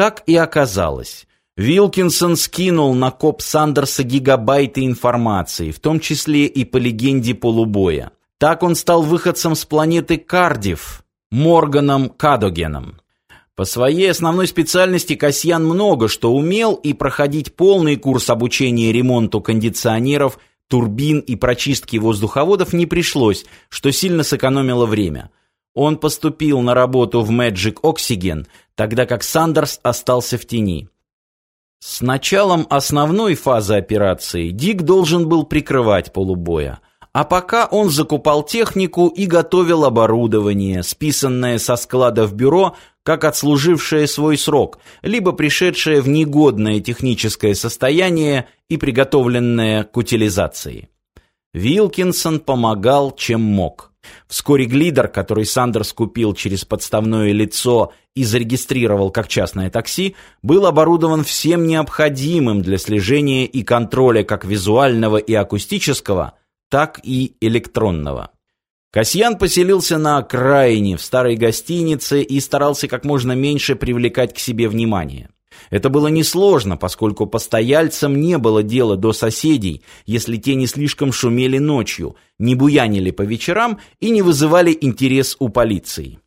Так и оказалось. Вилкинсон скинул на коп Сандерса гигабайты информации, в том числе и по легенде полубоя. Так он стал выходцем с планеты Кардив, Морганом Кадогеном. По своей основной специальности Касьян много что умел, и проходить полный курс обучения ремонту кондиционеров, турбин и прочистки воздуховодов не пришлось, что сильно сэкономило время. Он поступил на работу в Magic Oxygen, тогда как Сандерс остался в тени. С началом основной фазы операции Дик должен был прикрывать полубоя – а пока он закупал технику и готовил оборудование, списанное со склада в бюро, как отслужившее свой срок, либо пришедшее в негодное техническое состояние и приготовленное к утилизации. Вилкинсон помогал, чем мог. Вскоре глидер, который Сандерс купил через подставное лицо и зарегистрировал как частное такси, был оборудован всем необходимым для слежения и контроля как визуального и акустического, так и электронного. Касьян поселился на окраине, в старой гостинице и старался как можно меньше привлекать к себе внимание. Это было несложно, поскольку постояльцам не было дела до соседей, если те не слишком шумели ночью, не буянили по вечерам и не вызывали интерес у полиции.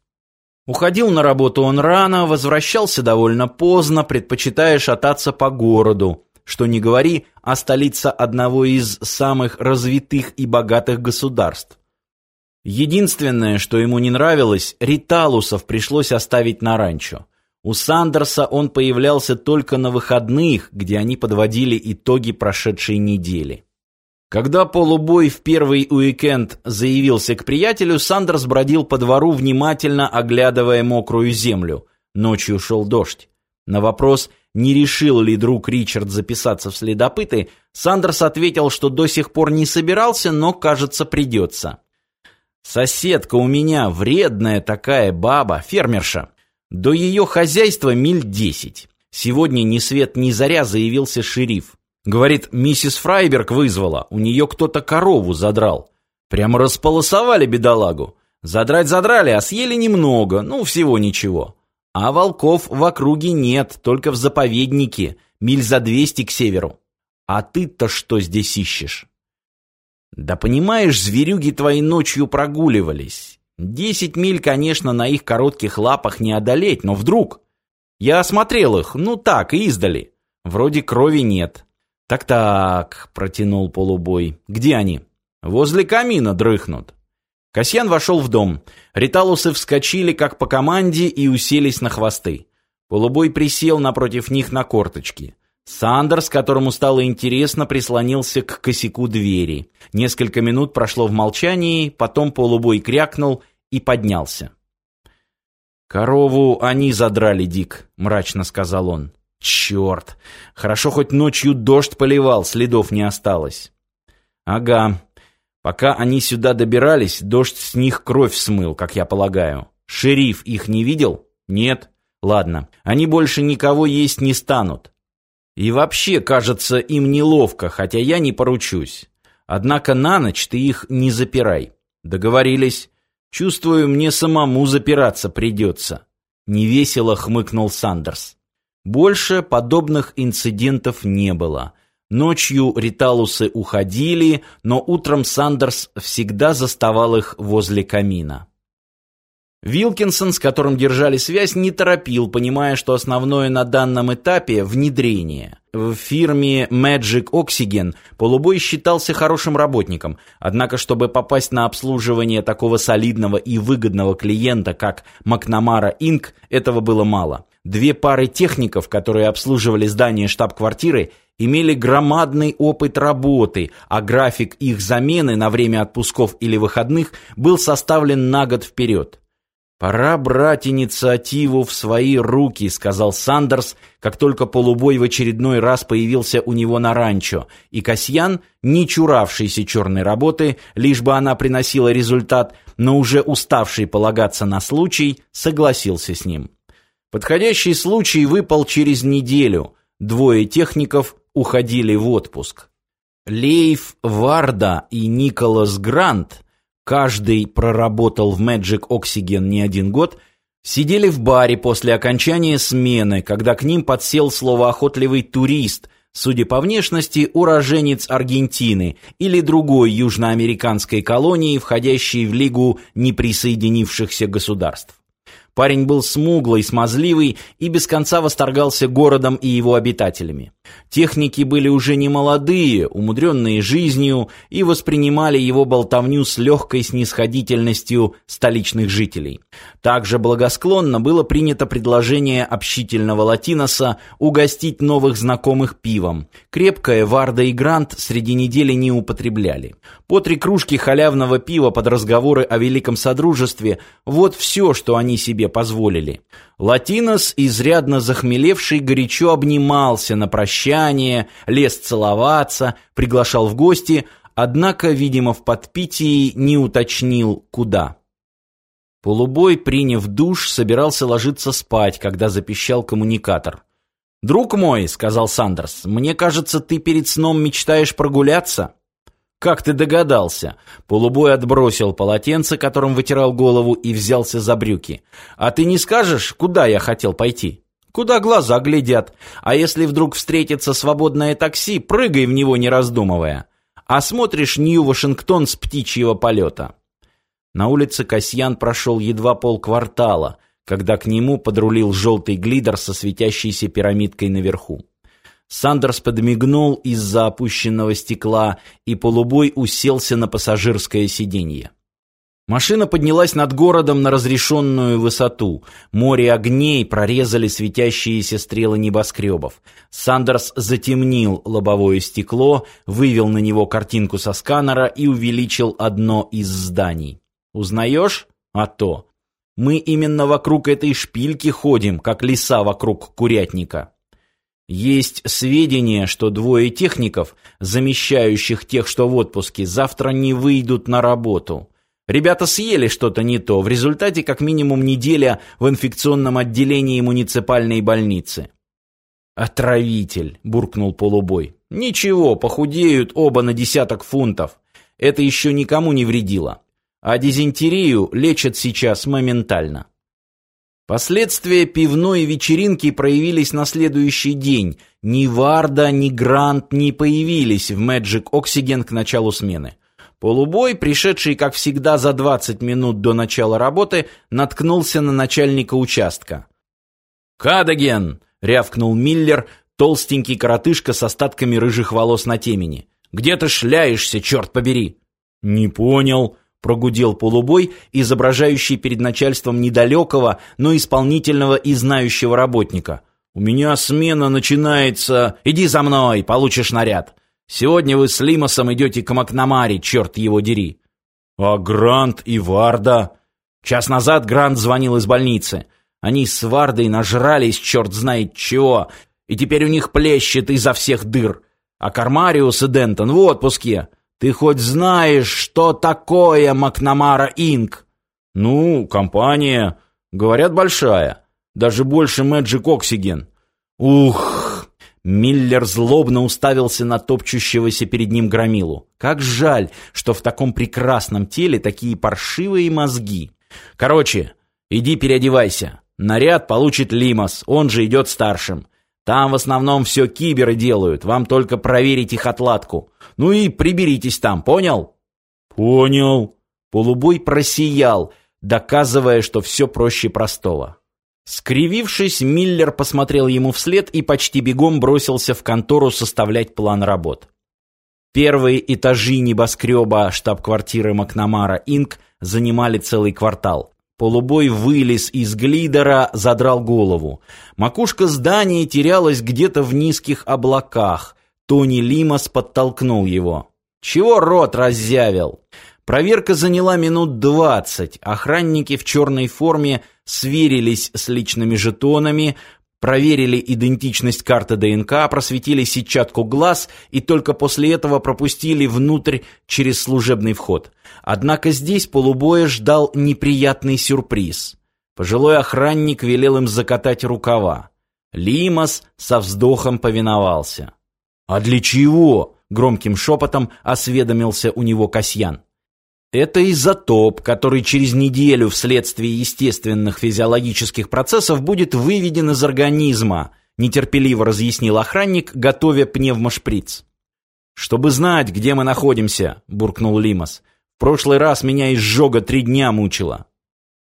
Уходил на работу он рано, возвращался довольно поздно, предпочитая шататься по городу что не говори, а столица одного из самых развитых и богатых государств. Единственное, что ему не нравилось, риталусов пришлось оставить на ранчо. У Сандерса он появлялся только на выходных, где они подводили итоги прошедшей недели. Когда полубой в первый уикенд заявился к приятелю, Сандерс бродил по двору, внимательно оглядывая мокрую землю. Ночью шел дождь. На вопрос – не решил ли друг Ричард записаться в следопыты, Сандерс ответил, что до сих пор не собирался, но, кажется, придется. «Соседка у меня вредная такая баба, фермерша. До ее хозяйства миль десять. Сегодня ни свет ни заря заявился шериф. Говорит, миссис Фрайберг вызвала, у нее кто-то корову задрал. Прямо располосовали бедолагу. Задрать задрали, а съели немного, ну, всего ничего. А волков в округе нет, только в заповеднике, миль за двести к северу. А ты-то что здесь ищешь? Да понимаешь, зверюги твои ночью прогуливались. Десять миль, конечно, на их коротких лапах не одолеть, но вдруг... Я осмотрел их, ну так, издали. Вроде крови нет. Так-так, протянул полубой. Где они? Возле камина дрыхнут. Касьян вошел в дом. Риталусы вскочили, как по команде, и уселись на хвосты. Полубой присел напротив них на корточки. Сандерс, которому стало интересно, прислонился к косяку двери. Несколько минут прошло в молчании, потом полубой крякнул и поднялся. «Корову они задрали, Дик», — мрачно сказал он. «Черт! Хорошо, хоть ночью дождь поливал, следов не осталось». «Ага, Пока они сюда добирались, дождь с них кровь смыл, как я полагаю. Шериф их не видел? Нет. Ладно, они больше никого есть не станут. И вообще, кажется, им неловко, хотя я не поручусь. Однако на ночь ты их не запирай. Договорились. Чувствую, мне самому запираться придется. Невесело хмыкнул Сандерс. Больше подобных инцидентов не было. Ночью риталусы уходили, но утром Сандерс всегда заставал их возле камина. Вилкинсон, с которым держали связь, не торопил, понимая, что основное на данном этапе – внедрение. В фирме Magic Oxygen Полубой считался хорошим работником, однако, чтобы попасть на обслуживание такого солидного и выгодного клиента, как Макнамара Inc., этого было мало. Две пары техников, которые обслуживали здание штаб-квартиры, имели громадный опыт работы, а график их замены на время отпусков или выходных был составлен на год вперед. «Пора брать инициативу в свои руки», — сказал Сандерс, как только полубой в очередной раз появился у него на ранчо, и Касьян, не чуравшийся черной работы, лишь бы она приносила результат, но уже уставший полагаться на случай, согласился с ним. Подходящий случай выпал через неделю. Двое техников уходили в отпуск. Лейф Варда и Николас Грант, каждый проработал в Magic Oxygen не один год, Сидели в баре после окончания смены, когда к ним подсел словоохотливый турист, судя по внешности, уроженец Аргентины или другой южноамериканской колонии, входящей в Лигу неприсоединившихся государств. Парень был смуглый, смазливый и без конца восторгался городом и его обитателями. Техники были уже не молодые, умудренные жизнью, и воспринимали его болтовню с легкой снисходительностью столичных жителей. Также благосклонно было принято предложение общительного латиноса угостить новых знакомых пивом. Крепкое Варда и Грант среди недели не употребляли. По три кружки халявного пива под разговоры о Великом Содружестве – вот все, что они себе позволили. Латинос, изрядно захмелевший, горячо обнимался на прощание, лез целоваться, приглашал в гости, однако, видимо, в подпитии не уточнил, куда. Полубой, приняв душ, собирался ложиться спать, когда запищал коммуникатор. «Друг мой», — сказал Сандерс, — «мне кажется, ты перед сном мечтаешь прогуляться». «Как ты догадался?» Полубой отбросил полотенце, которым вытирал голову, и взялся за брюки. «А ты не скажешь, куда я хотел пойти?» «Куда глаза глядят. А если вдруг встретится свободное такси, прыгай в него, не раздумывая. А смотришь Нью-Вашингтон с птичьего полета». На улице Касьян прошел едва полквартала, когда к нему подрулил желтый глидер со светящейся пирамидкой наверху. Сандерс подмигнул из-за опущенного стекла, и полубой уселся на пассажирское сиденье. Машина поднялась над городом на разрешенную высоту. Море огней прорезали светящиеся стрелы небоскребов. Сандерс затемнил лобовое стекло, вывел на него картинку со сканера и увеличил одно из зданий. «Узнаешь? А то. Мы именно вокруг этой шпильки ходим, как лиса вокруг курятника». Есть сведения, что двое техников, замещающих тех, что в отпуске, завтра не выйдут на работу. Ребята съели что-то не то, в результате как минимум неделя в инфекционном отделении муниципальной больницы. «Отравитель», — буркнул полубой. «Ничего, похудеют оба на десяток фунтов. Это еще никому не вредило. А дизентерию лечат сейчас моментально». Последствия пивной вечеринки проявились на следующий день. Ни Варда, ни Грант не появились в Magic Oxygen к началу смены. Полубой, пришедший, как всегда, за 20 минут до начала работы, наткнулся на начальника участка. «Кадаген!» — рявкнул Миллер, толстенький коротышка с остатками рыжих волос на темени. «Где ты шляешься, черт побери?» «Не понял», прогудел полубой, изображающий перед начальством недалекого, но исполнительного и знающего работника. «У меня смена начинается... Иди за мной, получишь наряд. Сегодня вы с Лимосом идете к Макнамаре, черт его дери». «А Грант и Варда?» Час назад Грант звонил из больницы. Они с Вардой нажрались, черт знает чего, и теперь у них плещет изо всех дыр. А Кармариус и Дентон в отпуске. Ты хоть знаешь, что такое Макнамара Инк? Ну, компания, говорят, большая. Даже больше Magic Oxygen. Ух! Миллер злобно уставился на топчущегося перед ним громилу. Как жаль, что в таком прекрасном теле такие паршивые мозги. Короче, иди переодевайся. Наряд получит Лимас, он же идет старшим. Там в основном все киберы делают, вам только проверить их отладку. Ну и приберитесь там, понял? Понял. Полубой просиял, доказывая, что все проще простого. Скривившись, Миллер посмотрел ему вслед и почти бегом бросился в контору составлять план работ. Первые этажи небоскреба штаб-квартиры Макнамара Инк занимали целый квартал. Полубой вылез из глидера, задрал голову. Макушка здания терялась где-то в низких облаках. Тони Лимас подтолкнул его. «Чего рот раззявил?» Проверка заняла минут двадцать. Охранники в черной форме сверились с личными жетонами, проверили идентичность карты ДНК, просветили сетчатку глаз и только после этого пропустили внутрь через служебный вход. Однако здесь полубоя ждал неприятный сюрприз. Пожилой охранник велел им закатать рукава. Лимас со вздохом повиновался. «А для чего?» — громким шепотом осведомился у него Касьян. Это изотоп, который через неделю вследствие естественных физиологических процессов будет выведен из организма, нетерпеливо разъяснил охранник, готовя пневмошприц. «Чтобы знать, где мы находимся», — буркнул Лимас. «В прошлый раз меня изжога три дня мучила».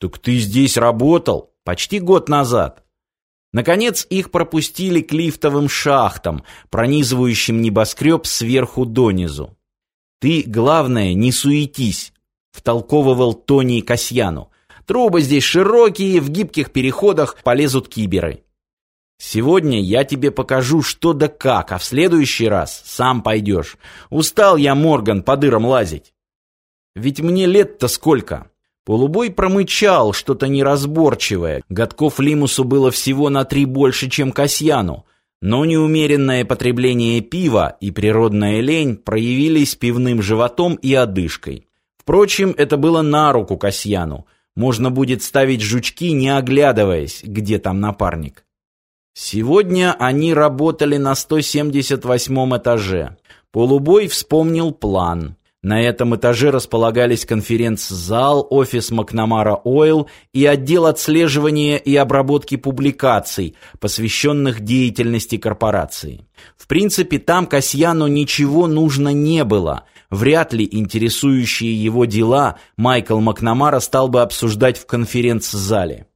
«Так ты здесь работал? Почти год назад». Наконец их пропустили к лифтовым шахтам, пронизывающим небоскреб сверху донизу. «Ты, главное, не суетись», втолковывал Тони Касьяну. Трубы здесь широкие, в гибких переходах полезут киберы. Сегодня я тебе покажу, что да как, а в следующий раз сам пойдешь. Устал я, Морган, по дырам лазить. Ведь мне лет-то сколько? Полубой промычал что-то неразборчивое. Годков Лимусу было всего на три больше, чем Касьяну. Но неумеренное потребление пива и природная лень проявились пивным животом и одышкой. Впрочем, это было на руку Касьяну. Можно будет ставить жучки, не оглядываясь, где там напарник. Сегодня они работали на 178 этаже. Полубой вспомнил план. На этом этаже располагались конференц-зал, офис Макнамара Ойл и отдел отслеживания и обработки публикаций, посвященных деятельности корпорации. В принципе, там Касьяну ничего нужно не было – вряд ли интересующие его дела Майкл Макнамара стал бы обсуждать в конференц-зале.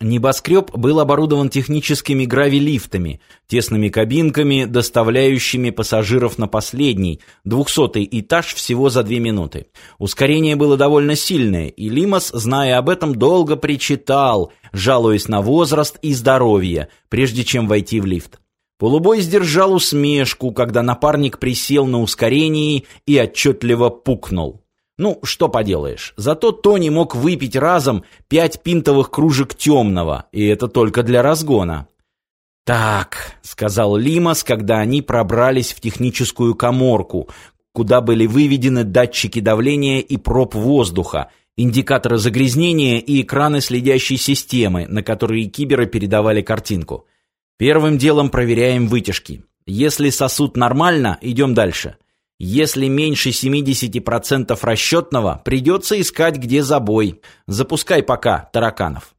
Небоскреб был оборудован техническими гравилифтами, тесными кабинками, доставляющими пассажиров на последний, двухсотый этаж всего за две минуты. Ускорение было довольно сильное, и Лимас, зная об этом, долго причитал, жалуясь на возраст и здоровье, прежде чем войти в лифт. Полубой сдержал усмешку, когда напарник присел на ускорении и отчетливо пукнул. Ну, что поделаешь, зато Тони мог выпить разом пять пинтовых кружек темного, и это только для разгона. «Так», — сказал Лимас, когда они пробрались в техническую коморку, куда были выведены датчики давления и проб воздуха, индикаторы загрязнения и экраны следящей системы, на которые киберы передавали картинку. Первым делом проверяем вытяжки. Если сосуд нормально, идем дальше. Если меньше 70% расчетного, придется искать, где забой. Запускай пока тараканов.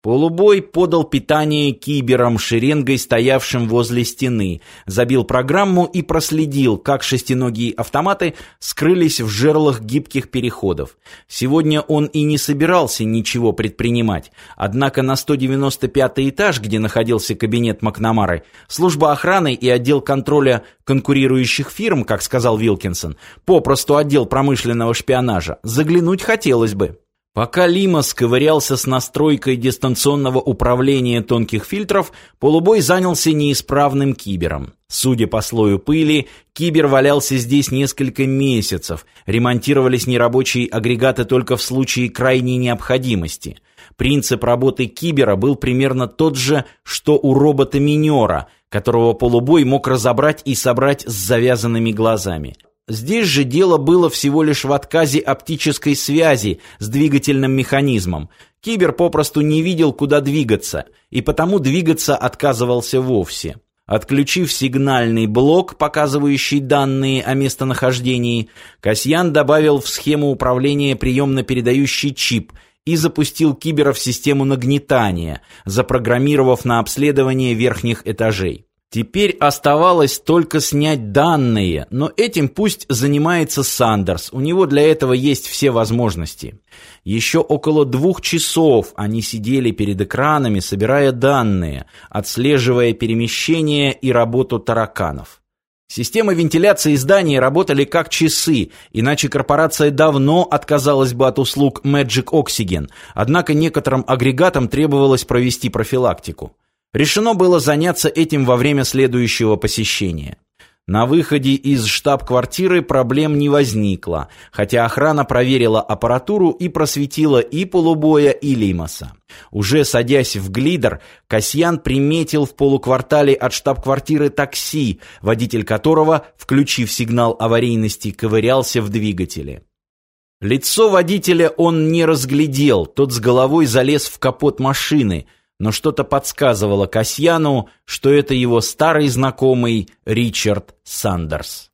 Полубой подал питание киберам, шеренгой стоявшим возле стены, забил программу и проследил, как шестиногие автоматы скрылись в жерлах гибких переходов. Сегодня он и не собирался ничего предпринимать, однако на 195 этаж, где находился кабинет Макнамары, служба охраны и отдел контроля конкурирующих фирм, как сказал Вилкинсон, попросту отдел промышленного шпионажа, заглянуть хотелось бы. Пока Лимас ковырялся с настройкой дистанционного управления тонких фильтров, полубой занялся неисправным кибером. Судя по слою пыли, кибер валялся здесь несколько месяцев, ремонтировались нерабочие агрегаты только в случае крайней необходимости. Принцип работы кибера был примерно тот же, что у робота-минера, которого полубой мог разобрать и собрать с завязанными глазами. Здесь же дело было всего лишь в отказе оптической связи с двигательным механизмом. Кибер попросту не видел, куда двигаться, и потому двигаться отказывался вовсе. Отключив сигнальный блок, показывающий данные о местонахождении, Касьян добавил в схему управления приемно-передающий чип и запустил кибера в систему нагнетания, запрограммировав на обследование верхних этажей. Теперь оставалось только снять данные, но этим пусть занимается Сандерс, у него для этого есть все возможности. Еще около двух часов они сидели перед экранами, собирая данные, отслеживая перемещение и работу тараканов. Системы вентиляции зданий работали как часы, иначе корпорация давно отказалась бы от услуг Magic Oxygen, однако некоторым агрегатам требовалось провести профилактику. Решено было заняться этим во время следующего посещения. На выходе из штаб-квартиры проблем не возникло, хотя охрана проверила аппаратуру и просветила и полубоя, и Лимаса. Уже садясь в глидер, Касьян приметил в полуквартале от штаб-квартиры такси, водитель которого, включив сигнал аварийности, ковырялся в двигателе. Лицо водителя он не разглядел, тот с головой залез в капот машины – но что-то подсказывало Касьяну, что это его старый знакомый Ричард Сандерс.